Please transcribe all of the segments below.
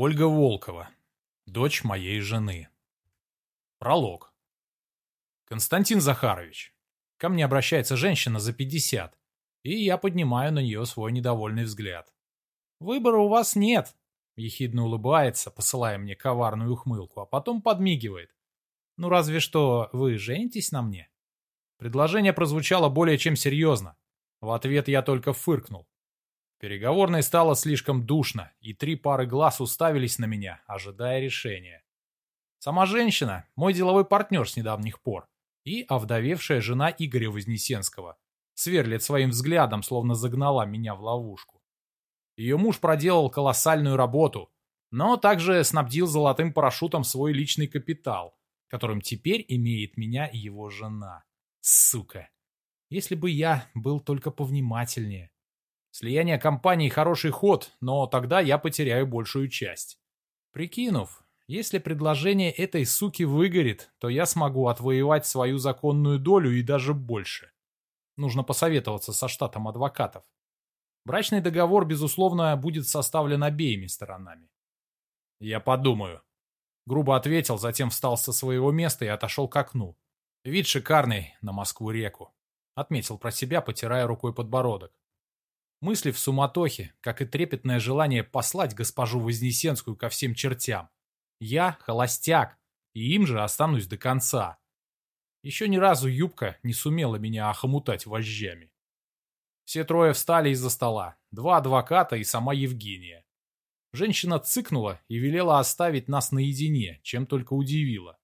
Ольга Волкова, дочь моей жены. Пролог. Константин Захарович. Ко мне обращается женщина за 50, и я поднимаю на нее свой недовольный взгляд. «Выбора у вас нет», — ехидно улыбается, посылая мне коварную ухмылку, а потом подмигивает. «Ну разве что вы женитесь на мне?» Предложение прозвучало более чем серьезно. В ответ я только фыркнул. Переговорной стало слишком душно, и три пары глаз уставились на меня, ожидая решения. Сама женщина – мой деловой партнер с недавних пор, и овдовевшая жена Игоря Вознесенского. Сверлит своим взглядом, словно загнала меня в ловушку. Ее муж проделал колоссальную работу, но также снабдил золотым парашютом свой личный капитал, которым теперь имеет меня его жена. Сука. Если бы я был только повнимательнее. Слияние компаний – хороший ход, но тогда я потеряю большую часть. Прикинув, если предложение этой суки выгорит, то я смогу отвоевать свою законную долю и даже больше. Нужно посоветоваться со штатом адвокатов. Брачный договор, безусловно, будет составлен обеими сторонами. Я подумаю. Грубо ответил, затем встал со своего места и отошел к окну. Вид шикарный на Москву-реку. Отметил про себя, потирая рукой подбородок. Мысли в суматохе, как и трепетное желание послать госпожу Вознесенскую ко всем чертям. Я холостяк, и им же останусь до конца. Еще ни разу юбка не сумела меня охомутать вожжами. Все трое встали из-за стола, два адвоката и сама Евгения. Женщина цыкнула и велела оставить нас наедине, чем только удивила.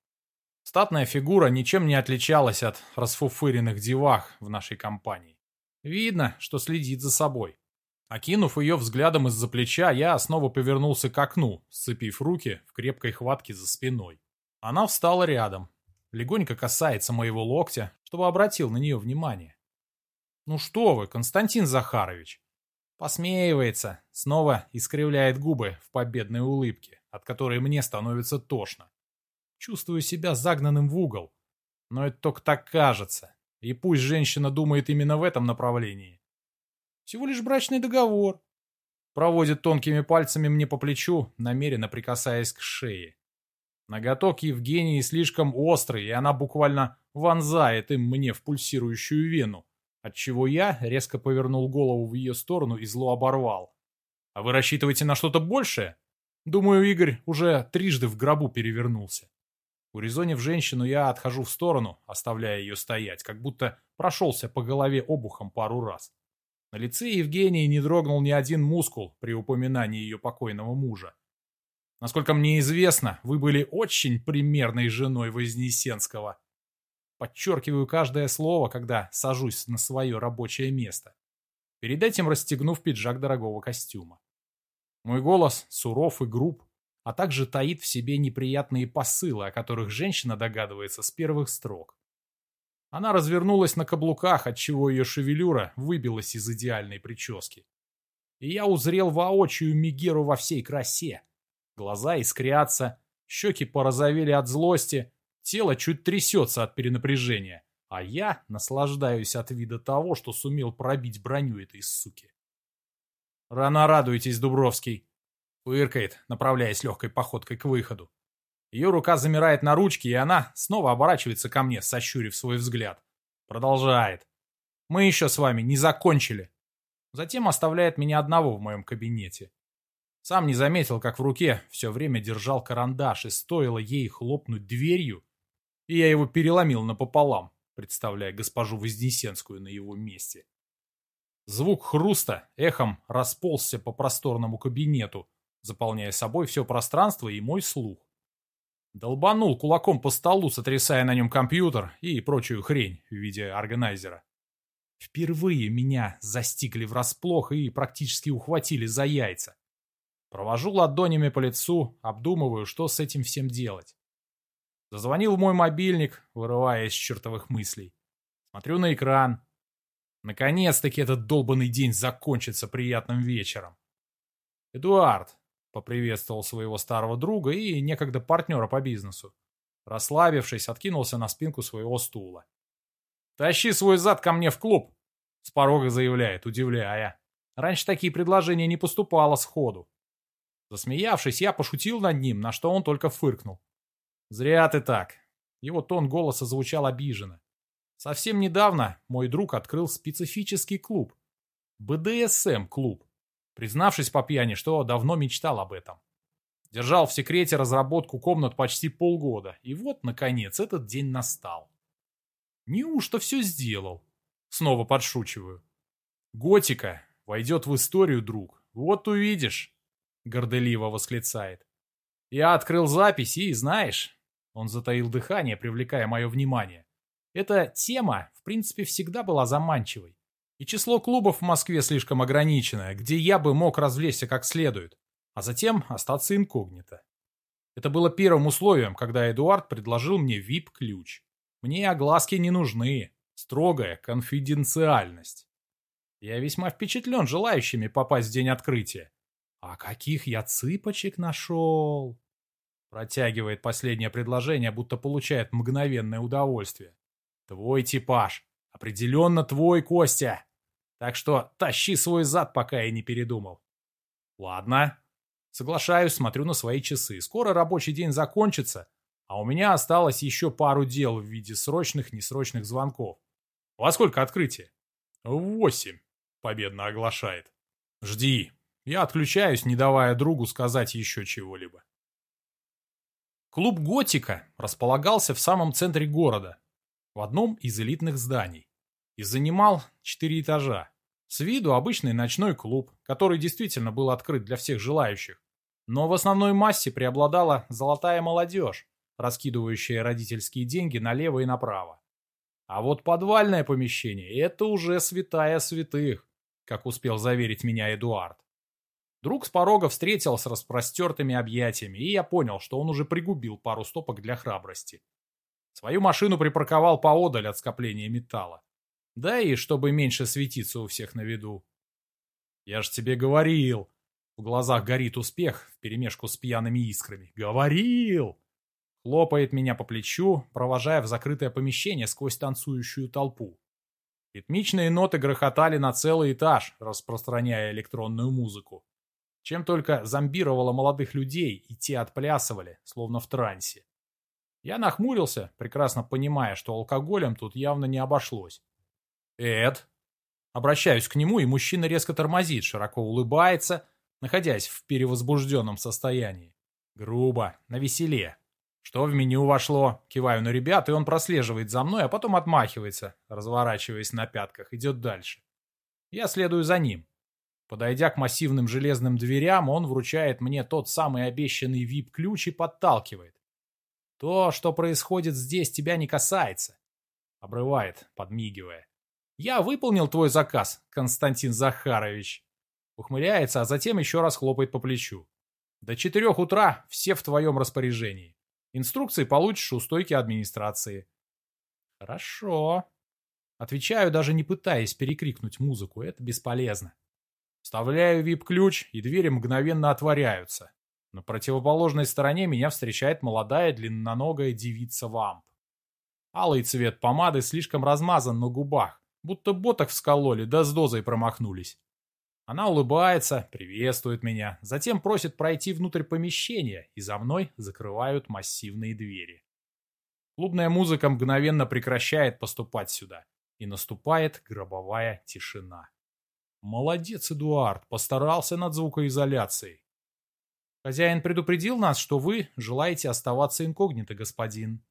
Статная фигура ничем не отличалась от расфуфыренных девах в нашей компании. Видно, что следит за собой. Окинув ее взглядом из-за плеча, я снова повернулся к окну, сцепив руки в крепкой хватке за спиной. Она встала рядом, легонько касается моего локтя, чтобы обратил на нее внимание. «Ну что вы, Константин Захарович!» Посмеивается, снова искривляет губы в победной улыбке, от которой мне становится тошно. Чувствую себя загнанным в угол. Но это только так кажется. И пусть женщина думает именно в этом направлении. Всего лишь брачный договор. Проводит тонкими пальцами мне по плечу, намеренно прикасаясь к шее. Ноготок Евгении слишком острый, и она буквально вонзает им мне в пульсирующую вену, отчего я резко повернул голову в ее сторону и зло оборвал. «А вы рассчитываете на что-то большее?» Думаю, Игорь уже трижды в гробу перевернулся. Урезонив женщину, я отхожу в сторону, оставляя ее стоять, как будто прошелся по голове обухом пару раз. На лице Евгении не дрогнул ни один мускул при упоминании ее покойного мужа. Насколько мне известно, вы были очень примерной женой Вознесенского. Подчеркиваю каждое слово, когда сажусь на свое рабочее место. Перед этим расстегнув пиджак дорогого костюма. Мой голос суров и груб, а также таит в себе неприятные посылы, о которых женщина догадывается с первых строк. Она развернулась на каблуках, отчего ее шевелюра выбилась из идеальной прически. И я узрел воочию Мигеру во всей красе. Глаза искрятся, щеки порозовели от злости, тело чуть трясется от перенапряжения, а я наслаждаюсь от вида того, что сумел пробить броню этой суки. Рано радуйтесь, Дубровский. Фыркает, направляясь легкой походкой к выходу. Ее рука замирает на ручке, и она снова оборачивается ко мне, сощурив свой взгляд. Продолжает. «Мы еще с вами не закончили». Затем оставляет меня одного в моем кабинете. Сам не заметил, как в руке все время держал карандаш, и стоило ей хлопнуть дверью, и я его переломил напополам, представляя госпожу Вознесенскую на его месте. Звук хруста эхом расползся по просторному кабинету, заполняя собой все пространство и мой слух. Долбанул кулаком по столу, сотрясая на нем компьютер и прочую хрень в виде органайзера. Впервые меня застигли врасплох и практически ухватили за яйца. Провожу ладонями по лицу, обдумываю, что с этим всем делать. Зазвонил мой мобильник, вырывая из чертовых мыслей. Смотрю на экран. Наконец-таки этот долбанный день закончится приятным вечером. «Эдуард, Поприветствовал своего старого друга и некогда партнера по бизнесу. Расслабившись, откинулся на спинку своего стула. «Тащи свой зад ко мне в клуб!» С порога заявляет, удивляя. Раньше такие предложения не поступало сходу. Засмеявшись, я пошутил над ним, на что он только фыркнул. «Зря ты так». Его тон голоса звучал обиженно. Совсем недавно мой друг открыл специфический клуб. БДСМ-клуб. Признавшись по пьяни, что давно мечтал об этом. Держал в секрете разработку комнат почти полгода, и вот, наконец, этот день настал. Неужто все сделал? Снова подшучиваю. Готика войдет в историю, друг. Вот увидишь, горделиво восклицает. Я открыл запись и, знаешь, он затаил дыхание, привлекая мое внимание. Эта тема, в принципе, всегда была заманчивой. И число клубов в Москве слишком ограниченное, где я бы мог развлечься как следует а затем остаться инкогнито. Это было первым условием, когда Эдуард предложил мне VIP-ключ. Мне огласки не нужны, строгая конфиденциальность. Я весьма впечатлен желающими попасть в день открытия. А каких я цыпочек нашел! Протягивает последнее предложение, будто получает мгновенное удовольствие. Твой типаж. Определенно твой, Костя. Так что тащи свой зад, пока я не передумал. Ладно, Соглашаюсь, смотрю на свои часы. Скоро рабочий день закончится, а у меня осталось еще пару дел в виде срочных-несрочных звонков. Во сколько открытие? Восемь, победно оглашает. Жди. Я отключаюсь, не давая другу сказать еще чего-либо. Клуб «Готика» располагался в самом центре города, в одном из элитных зданий, и занимал четыре этажа. С виду обычный ночной клуб, который действительно был открыт для всех желающих. Но в основной массе преобладала золотая молодежь, раскидывающая родительские деньги налево и направо. А вот подвальное помещение – это уже святая святых, как успел заверить меня Эдуард. Друг с порога встретил с распростертыми объятиями, и я понял, что он уже пригубил пару стопок для храбрости. Свою машину припарковал поодаль от скопления металла. Да и чтобы меньше светиться у всех на виду. «Я ж тебе говорил!» В глазах горит успех вперемешку с пьяными искрами. «Говорил!» Хлопает меня по плечу, провожая в закрытое помещение сквозь танцующую толпу. Ритмичные ноты грохотали на целый этаж, распространяя электронную музыку. Чем только зомбировало молодых людей, и те отплясывали, словно в трансе. Я нахмурился, прекрасно понимая, что алкоголем тут явно не обошлось. «Эд!» Обращаюсь к нему, и мужчина резко тормозит, широко улыбается, находясь в перевозбужденном состоянии. Грубо, на веселе. Что в меню вошло? Киваю на ребят, и он прослеживает за мной, а потом отмахивается, разворачиваясь на пятках, идет дальше. Я следую за ним. Подойдя к массивным железным дверям, он вручает мне тот самый обещанный вип-ключ и подталкивает. То, что происходит здесь, тебя не касается. Обрывает, подмигивая. Я выполнил твой заказ, Константин Захарович. Ухмыляется, а затем еще раз хлопает по плечу. До четырех утра все в твоем распоряжении. Инструкции получишь у стойки администрации. Хорошо. Отвечаю, даже не пытаясь перекрикнуть музыку, это бесполезно. Вставляю вип-ключ, и двери мгновенно отворяются. На противоположной стороне меня встречает молодая длинноногая девица-вамп. Алый цвет помады слишком размазан на губах, будто боток вскололи, да с дозой промахнулись. Она улыбается, приветствует меня, затем просит пройти внутрь помещения, и за мной закрывают массивные двери. Клубная музыка мгновенно прекращает поступать сюда, и наступает гробовая тишина. Молодец, Эдуард, постарался над звукоизоляцией. Хозяин предупредил нас, что вы желаете оставаться инкогнито, господин.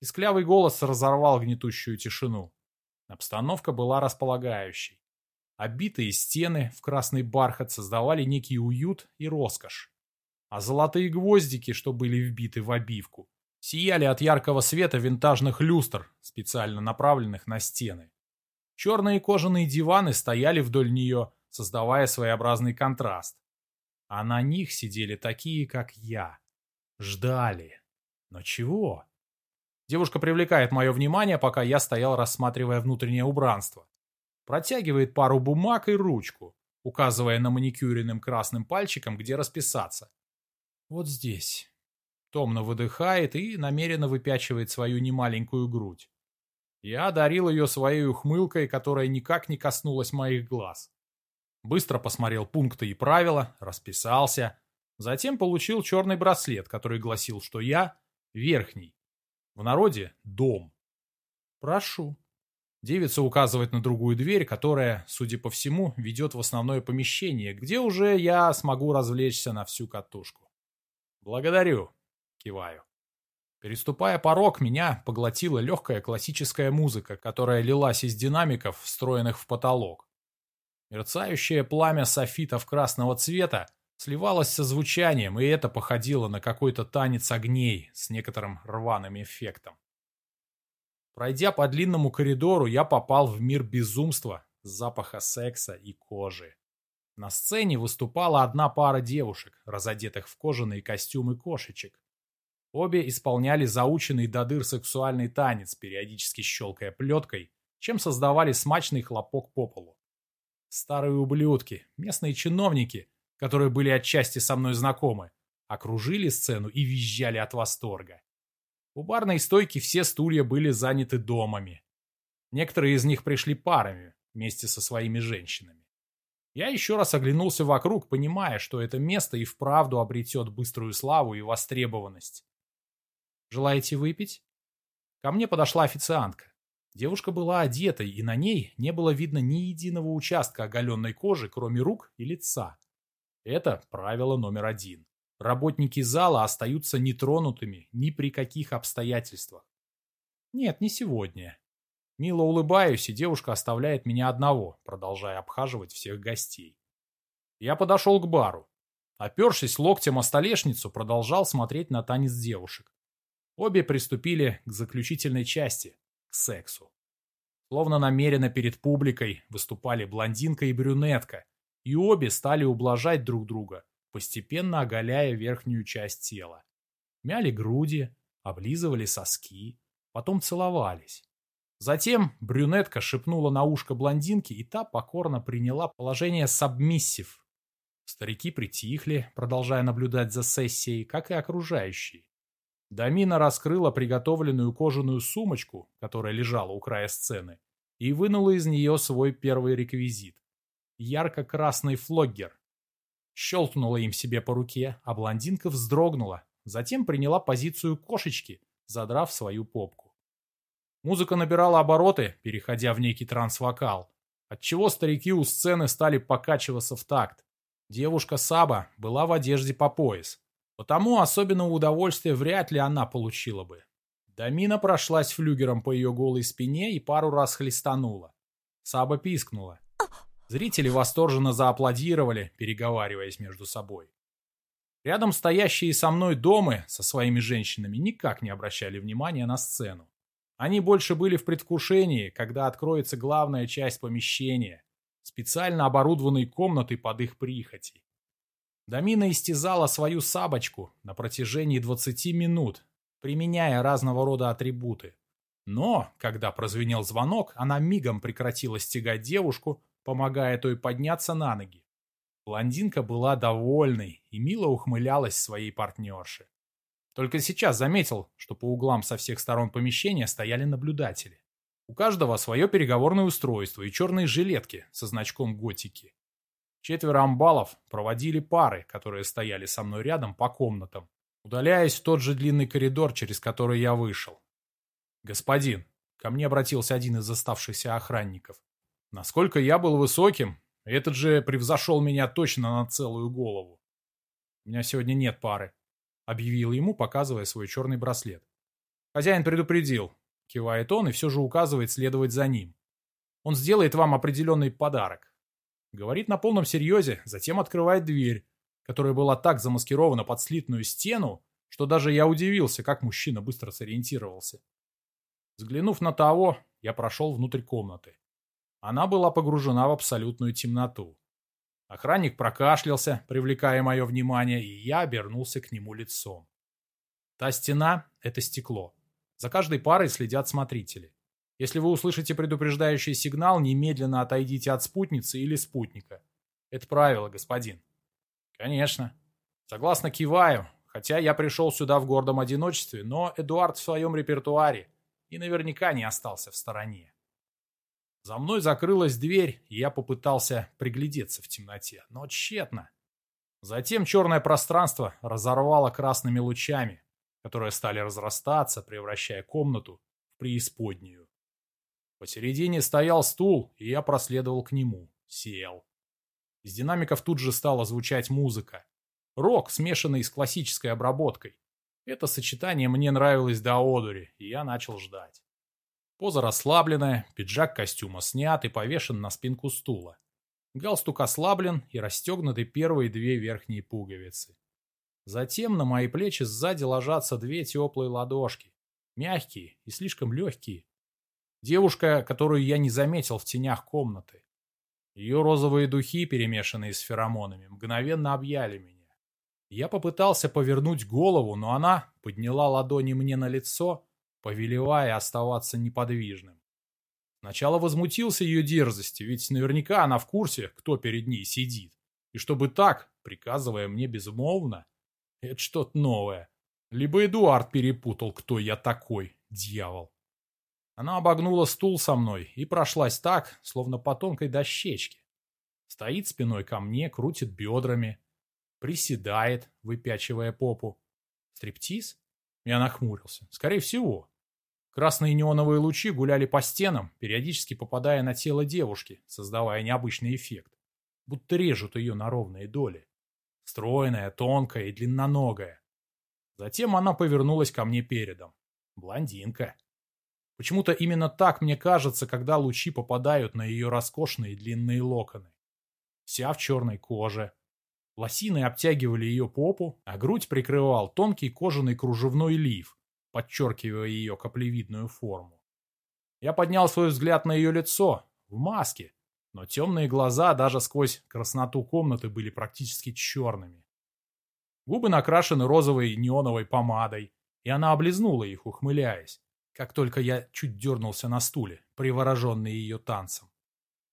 Исклявый голос разорвал гнетущую тишину. Обстановка была располагающей. Обитые стены в красный бархат создавали некий уют и роскошь. А золотые гвоздики, что были вбиты в обивку, сияли от яркого света винтажных люстр, специально направленных на стены. Черные кожаные диваны стояли вдоль нее, создавая своеобразный контраст. А на них сидели такие, как я. Ждали. Но чего? Девушка привлекает мое внимание, пока я стоял, рассматривая внутреннее убранство. Протягивает пару бумаг и ручку, указывая на маникюренным красным пальчиком, где расписаться. Вот здесь. Томно выдыхает и намеренно выпячивает свою немаленькую грудь. Я одарил ее своей ухмылкой, которая никак не коснулась моих глаз. Быстро посмотрел пункты и правила, расписался, Затем получил черный браслет, который гласил, что я верхний. В народе – дом. Прошу. Девица указывает на другую дверь, которая, судя по всему, ведет в основное помещение, где уже я смогу развлечься на всю катушку. Благодарю. Киваю. Переступая порог, меня поглотила легкая классическая музыка, которая лилась из динамиков, встроенных в потолок. Мерцающее пламя софитов красного цвета сливалось со звучанием, и это походило на какой-то танец огней с некоторым рваным эффектом. Пройдя по длинному коридору, я попал в мир безумства, запаха секса и кожи. На сцене выступала одна пара девушек, разодетых в кожаные костюмы кошечек. Обе исполняли заученный до дыр сексуальный танец, периодически щелкая плеткой, чем создавали смачный хлопок по полу. Старые ублюдки, местные чиновники, которые были отчасти со мной знакомы, окружили сцену и визжали от восторга. У барной стойки все стулья были заняты домами. Некоторые из них пришли парами, вместе со своими женщинами. Я еще раз оглянулся вокруг, понимая, что это место и вправду обретет быструю славу и востребованность. Желаете выпить? Ко мне подошла официантка. Девушка была одетой, и на ней не было видно ни единого участка оголенной кожи, кроме рук и лица. Это правило номер один. Работники зала остаются нетронутыми ни при каких обстоятельствах. Нет, не сегодня. Мило улыбаюсь, и девушка оставляет меня одного, продолжая обхаживать всех гостей. Я подошел к бару. Опершись локтем о столешницу, продолжал смотреть на танец девушек. Обе приступили к заключительной части, сексу. Словно намеренно перед публикой выступали блондинка и брюнетка, и обе стали ублажать друг друга, постепенно оголяя верхнюю часть тела. Мяли груди, облизывали соски, потом целовались. Затем брюнетка шепнула на ушко блондинки, и та покорно приняла положение сабмиссив. Старики притихли, продолжая наблюдать за сессией, как и окружающие. Дамина раскрыла приготовленную кожаную сумочку, которая лежала у края сцены, и вынула из нее свой первый реквизит. Ярко-красный флоггер. Щелкнула им себе по руке, а блондинка вздрогнула, затем приняла позицию кошечки, задрав свою попку. Музыка набирала обороты, переходя в некий трансвокал, отчего старики у сцены стали покачиваться в такт. Девушка Саба была в одежде по пояс, Потому особенного удовольствия вряд ли она получила бы. Дамина прошлась флюгером по ее голой спине и пару раз хлестанула. Саба пискнула. Зрители восторженно зааплодировали, переговариваясь между собой. Рядом стоящие со мной домы со своими женщинами никак не обращали внимания на сцену. Они больше были в предвкушении, когда откроется главная часть помещения, специально оборудованной комнатой под их прихоти. Дамина истязала свою сабочку на протяжении 20 минут, применяя разного рода атрибуты. Но, когда прозвенел звонок, она мигом прекратила стягать девушку, помогая той подняться на ноги. Блондинка была довольной и мило ухмылялась своей партнерше. Только сейчас заметил, что по углам со всех сторон помещения стояли наблюдатели. У каждого свое переговорное устройство и черные жилетки со значком готики. Четверо амбалов проводили пары, которые стояли со мной рядом по комнатам, удаляясь в тот же длинный коридор, через который я вышел. «Господин», — ко мне обратился один из оставшихся охранников, «насколько я был высоким, этот же превзошел меня точно на целую голову. У меня сегодня нет пары», — объявил ему, показывая свой черный браслет. «Хозяин предупредил», — кивает он и все же указывает следовать за ним. «Он сделает вам определенный подарок. Говорит на полном серьезе, затем открывает дверь, которая была так замаскирована под слитную стену, что даже я удивился, как мужчина быстро сориентировался. Взглянув на того, я прошел внутрь комнаты. Она была погружена в абсолютную темноту. Охранник прокашлялся, привлекая мое внимание, и я обернулся к нему лицом. Та стена — это стекло. За каждой парой следят смотрители. Если вы услышите предупреждающий сигнал, немедленно отойдите от спутницы или спутника. Это правило, господин. Конечно. Согласно киваю, хотя я пришел сюда в гордом одиночестве, но Эдуард в своем репертуаре и наверняка не остался в стороне. За мной закрылась дверь, и я попытался приглядеться в темноте, но тщетно. Затем черное пространство разорвало красными лучами, которые стали разрастаться, превращая комнату в преисподнюю. Посередине стоял стул, и я проследовал к нему. Сел. Из динамиков тут же стала звучать музыка. Рок, смешанный с классической обработкой. Это сочетание мне нравилось до одури, и я начал ждать. Поза расслабленная, пиджак костюма снят и повешен на спинку стула. Галстук ослаблен и расстегнуты первые две верхние пуговицы. Затем на мои плечи сзади ложатся две теплые ладошки. Мягкие и слишком легкие. Девушка, которую я не заметил в тенях комнаты. Ее розовые духи, перемешанные с феромонами, мгновенно объяли меня. Я попытался повернуть голову, но она подняла ладони мне на лицо, повелевая оставаться неподвижным. Сначала возмутился ее дерзости, ведь наверняка она в курсе, кто перед ней сидит. И чтобы так, приказывая мне безмолвно, это что-то новое. Либо Эдуард перепутал, кто я такой, дьявол. Она обогнула стул со мной и прошлась так, словно по тонкой дощечке. Стоит спиной ко мне, крутит бедрами, приседает, выпячивая попу. Стриптиз? Я нахмурился. Скорее всего. Красные неоновые лучи гуляли по стенам, периодически попадая на тело девушки, создавая необычный эффект. Будто режут ее на ровные доли. Стройная, тонкая и длинноногая. Затем она повернулась ко мне передом. Блондинка. Почему-то именно так мне кажется, когда лучи попадают на ее роскошные длинные локоны. Вся в черной коже. Лосины обтягивали ее попу, а грудь прикрывал тонкий кожаный кружевной лиф, подчеркивая ее каплевидную форму. Я поднял свой взгляд на ее лицо, в маске, но темные глаза даже сквозь красноту комнаты были практически черными. Губы накрашены розовой неоновой помадой, и она облизнула их, ухмыляясь, как только я чуть дернулся на стуле, привороженный ее танцем.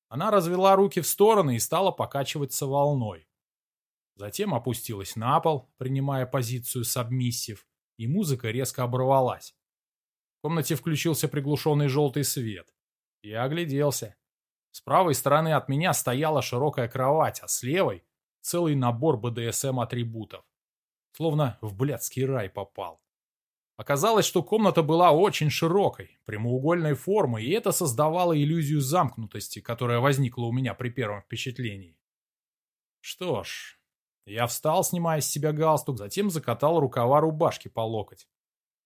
Она развела руки в стороны и стала покачиваться волной. Затем опустилась на пол, принимая позицию сабмиссив, и музыка резко оборвалась. В комнате включился приглушенный желтый свет. Я огляделся. С правой стороны от меня стояла широкая кровать, а с левой — целый набор БДСМ-атрибутов. Словно в блядский рай попал. Оказалось, что комната была очень широкой, прямоугольной формы, и это создавало иллюзию замкнутости, которая возникла у меня при первом впечатлении. Что ж, я встал, снимая с себя галстук, затем закатал рукава рубашки по локоть.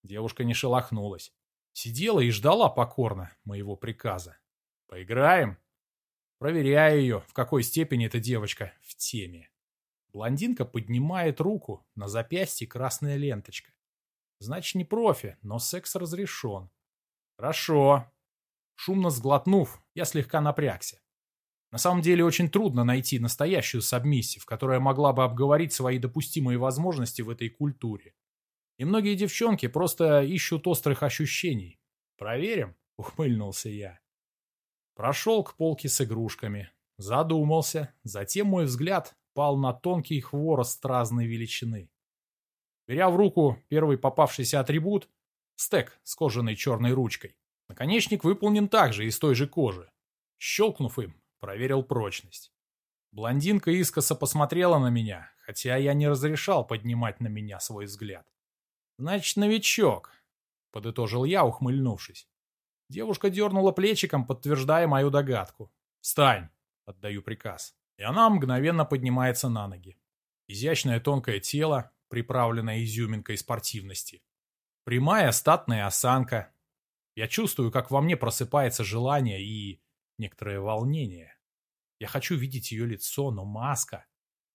Девушка не шелохнулась. Сидела и ждала покорно моего приказа. «Поиграем?» Проверяю ее, в какой степени эта девочка в теме. Блондинка поднимает руку, на запястье красная ленточка. Значит, не профи, но секс разрешен. Хорошо. Шумно сглотнув, я слегка напрягся. На самом деле очень трудно найти настоящую сабмиссив, которая могла бы обговорить свои допустимые возможности в этой культуре. И многие девчонки просто ищут острых ощущений. Проверим, ухмыльнулся я. Прошел к полке с игрушками. Задумался. Затем мой взгляд пал на тонкий хворост разной величины. Беря в руку первый попавшийся атрибут, стек с кожаной черной ручкой. Наконечник выполнен также из той же кожи. Щелкнув им, проверил прочность. Блондинка искоса посмотрела на меня, хотя я не разрешал поднимать на меня свой взгляд. «Значит, новичок», — подытожил я, ухмыльнувшись. Девушка дернула плечиком, подтверждая мою догадку. «Встань!» — отдаю приказ. И она мгновенно поднимается на ноги. Изящное тонкое тело, приправленное изюминкой спортивности. Прямая статная осанка. Я чувствую, как во мне просыпается желание и некоторое волнение. Я хочу видеть ее лицо, но маска.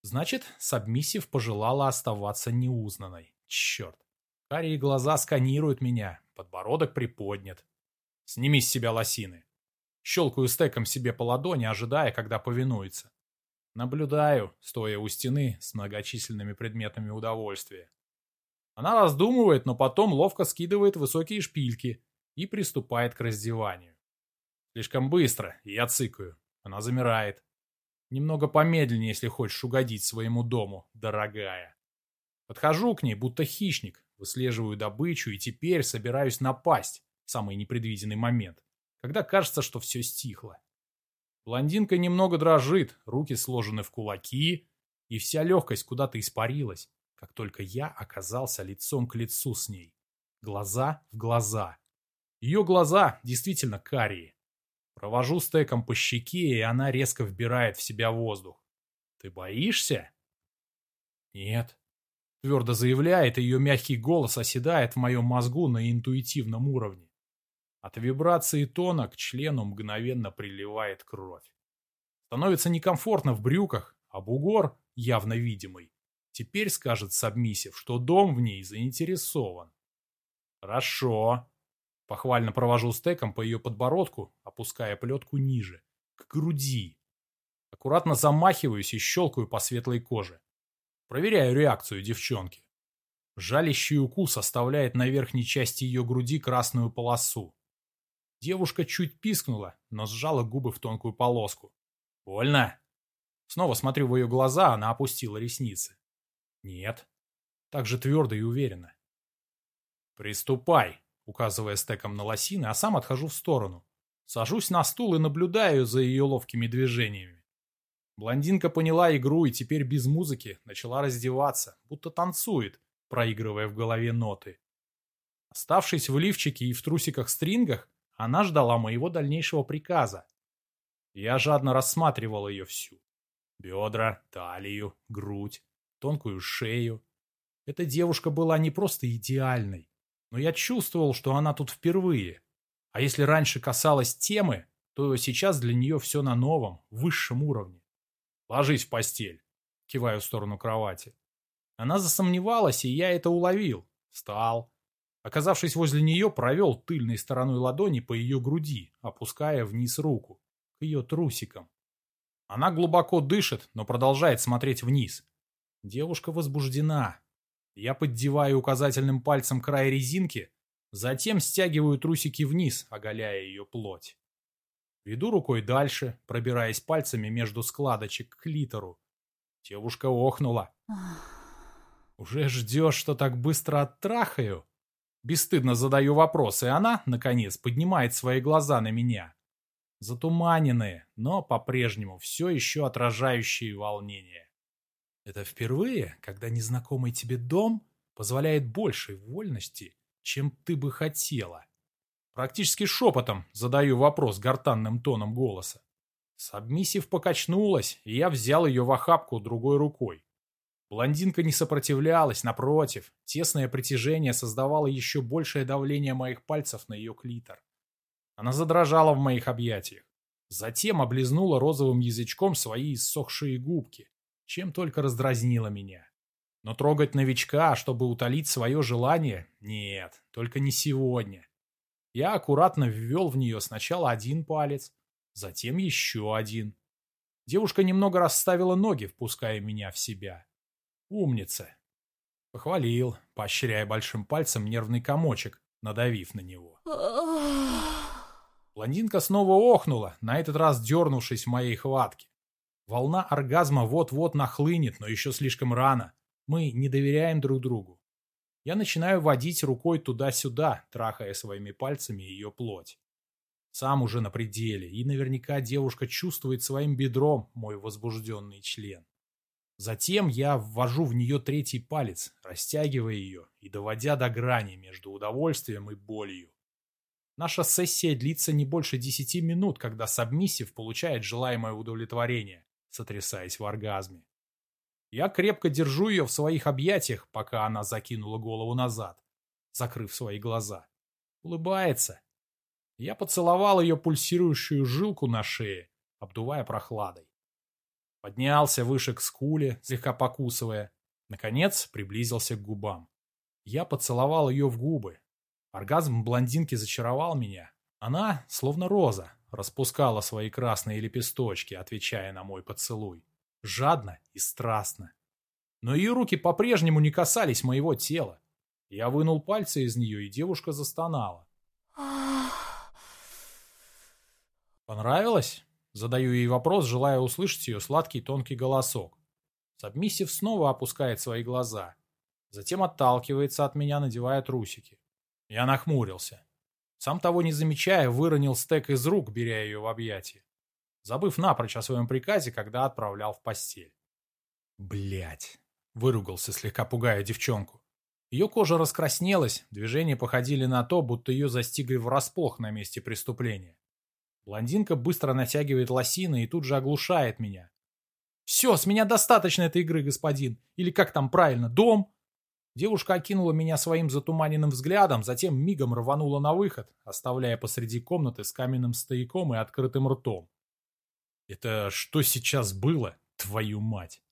Значит, Сабмиссив пожелала оставаться неузнанной. Черт. Карие глаза сканируют меня, подбородок приподнят. Сними с себя лосины. Щелкаю стеком себе по ладони, ожидая, когда повинуется. Наблюдаю, стоя у стены с многочисленными предметами удовольствия. Она раздумывает, но потом ловко скидывает высокие шпильки и приступает к раздеванию. Слишком быстро, и я цыкаю. Она замирает. Немного помедленнее, если хочешь угодить своему дому, дорогая. Подхожу к ней, будто хищник, выслеживаю добычу и теперь собираюсь напасть в самый непредвиденный момент, когда кажется, что все стихло. Блондинка немного дрожит, руки сложены в кулаки, и вся легкость куда-то испарилась, как только я оказался лицом к лицу с ней. Глаза в глаза. Ее глаза действительно карие. Провожу стеком по щеке, и она резко вбирает в себя воздух. «Ты боишься?» «Нет», — твердо заявляет, и ее мягкий голос оседает в моем мозгу на интуитивном уровне. От вибрации тона к члену мгновенно приливает кровь. Становится некомфортно в брюках, а бугор, явно видимый, теперь скажет Сабмисев, что дом в ней заинтересован. Хорошо. Похвально провожу стеком по ее подбородку, опуская плетку ниже, к груди. Аккуратно замахиваюсь и щелкаю по светлой коже. Проверяю реакцию девчонки. Жалящий укус оставляет на верхней части ее груди красную полосу. Девушка чуть пискнула, но сжала губы в тонкую полоску. «Больно?» Снова смотрю в ее глаза, она опустила ресницы. «Нет». Так же твердо и уверенно. «Приступай», указывая стеком на лосины, а сам отхожу в сторону. Сажусь на стул и наблюдаю за ее ловкими движениями. Блондинка поняла игру и теперь без музыки начала раздеваться, будто танцует, проигрывая в голове ноты. Оставшись в лифчике и в трусиках-стрингах, она ждала моего дальнейшего приказа. Я жадно рассматривал ее всю. Бедра, талию, грудь, тонкую шею. Эта девушка была не просто идеальной, но я чувствовал, что она тут впервые. А если раньше касалось темы, то сейчас для нее все на новом, высшем уровне. «Ложись в постель», — киваю в сторону кровати. Она засомневалась, и я это уловил. Встал, Оказавшись возле нее, провел тыльной стороной ладони по ее груди, опуская вниз руку, к ее трусикам. Она глубоко дышит, но продолжает смотреть вниз. Девушка возбуждена. Я поддеваю указательным пальцем край резинки, затем стягиваю трусики вниз, оголяя ее плоть. Веду рукой дальше, пробираясь пальцами между складочек к литеру. Девушка охнула. «Уже ждешь, что так быстро оттрахаю?» Бесстыдно задаю вопрос, и она, наконец, поднимает свои глаза на меня. Затуманенные, но по-прежнему все еще отражающие волнение. Это впервые, когда незнакомый тебе дом позволяет большей вольности, чем ты бы хотела. Практически шепотом задаю вопрос гортанным тоном голоса. Сабмиссив покачнулась, и я взял ее в охапку другой рукой. Блондинка не сопротивлялась, напротив, тесное притяжение создавало еще большее давление моих пальцев на ее клитор. Она задрожала в моих объятиях. Затем облизнула розовым язычком свои иссохшие губки, чем только раздразнила меня. Но трогать новичка, чтобы утолить свое желание, нет, только не сегодня. Я аккуратно ввел в нее сначала один палец, затем еще один. Девушка немного расставила ноги, впуская меня в себя. Умница. Похвалил, поощряя большим пальцем нервный комочек, надавив на него. Блондинка снова охнула, на этот раз дернувшись в моей хватке. Волна оргазма вот-вот нахлынет, но еще слишком рано. Мы не доверяем друг другу. Я начинаю водить рукой туда-сюда, трахая своими пальцами ее плоть. Сам уже на пределе, и наверняка девушка чувствует своим бедром мой возбужденный член. Затем я ввожу в нее третий палец, растягивая ее и доводя до грани между удовольствием и болью. Наша сессия длится не больше десяти минут, когда сабмиссив получает желаемое удовлетворение, сотрясаясь в оргазме. Я крепко держу ее в своих объятиях, пока она закинула голову назад, закрыв свои глаза. Улыбается. Я поцеловал ее пульсирующую жилку на шее, обдувая прохладой. Поднялся выше к скуле, слегка покусывая. Наконец приблизился к губам. Я поцеловал ее в губы. Оргазм блондинки зачаровал меня. Она, словно роза, распускала свои красные лепесточки, отвечая на мой поцелуй. Жадно и страстно. Но ее руки по-прежнему не касались моего тела. Я вынул пальцы из нее, и девушка застонала. «Понравилось?» Задаю ей вопрос, желая услышать ее сладкий тонкий голосок. Сабмиссив снова опускает свои глаза. Затем отталкивается от меня, надевая трусики. Я нахмурился. Сам того не замечая, выронил стек из рук, беря ее в объятия. Забыв напрочь о своем приказе, когда отправлял в постель. Блять, выругался, слегка пугая девчонку. Ее кожа раскраснелась, движения походили на то, будто ее застигли врасплох на месте преступления. Блондинка быстро натягивает лосины и тут же оглушает меня. «Все, с меня достаточно этой игры, господин. Или как там правильно, дом?» Девушка окинула меня своим затуманенным взглядом, затем мигом рванула на выход, оставляя посреди комнаты с каменным стояком и открытым ртом. «Это что сейчас было, твою мать?»